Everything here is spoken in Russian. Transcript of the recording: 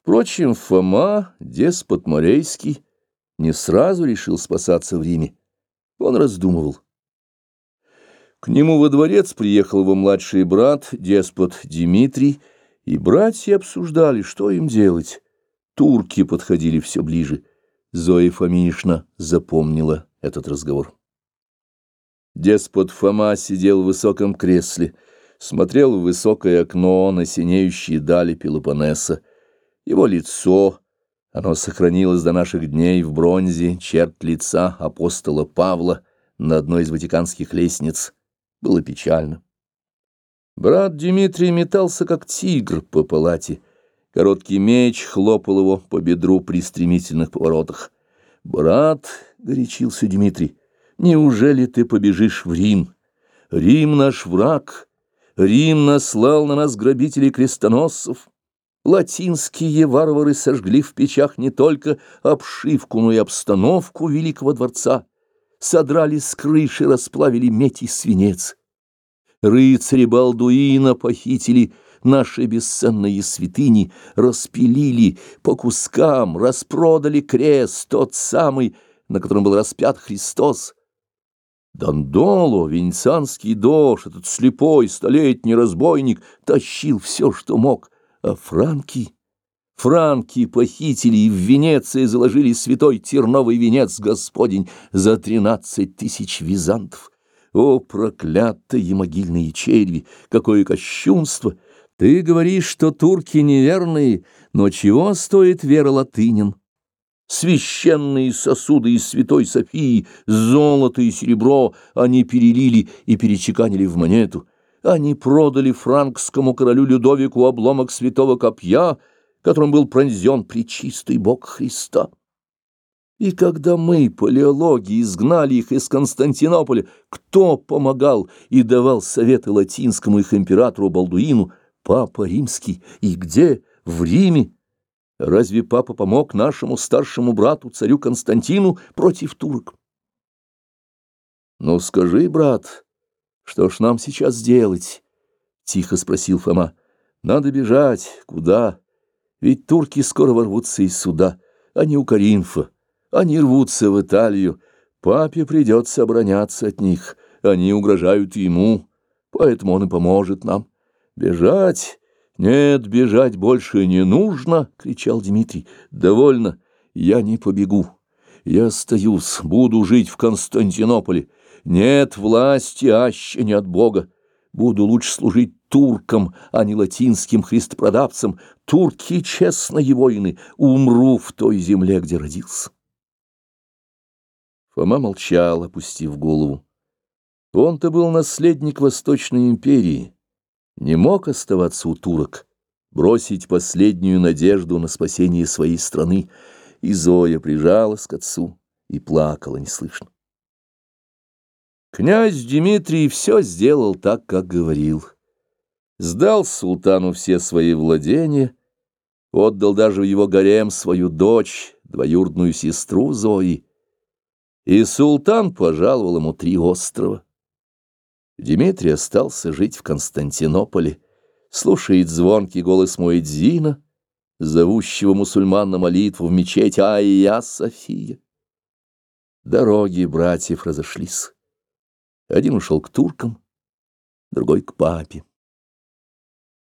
Впрочем, Фома, деспот Морейский, не сразу решил спасаться в Риме. Он раздумывал. К нему во дворец приехал его младший брат, деспот Дмитрий, и братья обсуждали, что им делать. Турки подходили все ближе. Зоя Фоминишна запомнила этот разговор. Деспот Фома сидел в высоком кресле, смотрел в высокое окно на синеющие дали Пелопоннеса. Его лицо, оно сохранилось до наших дней в бронзе, черт лица апостола Павла на одной из ватиканских лестниц, было печально. Брат Дмитрий метался, как тигр по палате. Короткий меч хлопал его по бедру при стремительных поворотах. «Брат», — горячился Дмитрий, — Неужели ты побежишь в Рим? Рим наш враг. Рим наслал на нас грабителей крестоносцев. Латинские варвары сожгли в печах не только обшивку, но и обстановку великого дворца. Содрали с крыши, расплавили медь и свинец. Рыцари Балдуина похитили наши бесценные святыни, распилили по кускам, распродали крест, тот самый, на котором был распят Христос. Дандоло, венецианский дождь, этот слепой столетний разбойник тащил все, что мог, а франки... Франки похитили и в Венеции заложили святой терновый венец Господень за тринадцать тысяч византов. О, проклятые могильные черви! Какое кощунство! Ты говоришь, что турки неверные, но чего стоит вера латынин? Священные сосуды из святой Софии, золото и серебро они перелили и перечеканили в монету. Они продали франкскому королю Людовику обломок святого копья, которым был пронзен причистый бог Христа. И когда мы, палеологи, изгнали их из Константинополя, кто помогал и давал советы латинскому их императору Балдуину? Папа Римский. И где? В Риме. Разве папа помог нашему старшему брату, царю Константину, против турок? «Ну скажи, брат, что ж нам сейчас делать?» — тихо спросил Фома. «Надо бежать. Куда? Ведь турки скоро ворвутся из суда. Они у Каринфа. Они рвутся в Италию. Папе придется обороняться от них. Они угрожают ему, поэтому он и поможет нам. Бежать...» «Нет, бежать больше не нужно!» — кричал Дмитрий. «Довольно, я не побегу. Я остаюсь, буду жить в Константинополе. Нет власти аще не от Бога. Буду лучше служить туркам, а не латинским христопродавцам. Турки — честные воины. Умру в той земле, где родился». Фома молчал, опустив голову. Он-то был наследник Восточной империи не мог оставаться у турок, бросить последнюю надежду на спасение своей страны, и Зоя прижалась к отцу и плакала неслышно. Князь Дмитрий все сделал так, как говорил. Сдал султану все свои владения, отдал даже в его гарем свою дочь, двоюродную сестру Зои, и султан пожаловал ему три острова. Дмитрий остался жить в Константинополе, слушает звонкий голос Муэдзина, зовущего мусульман на молитву в мечеть Айя София. Дороги братьев разошлись. Один ушел к туркам, другой к папе.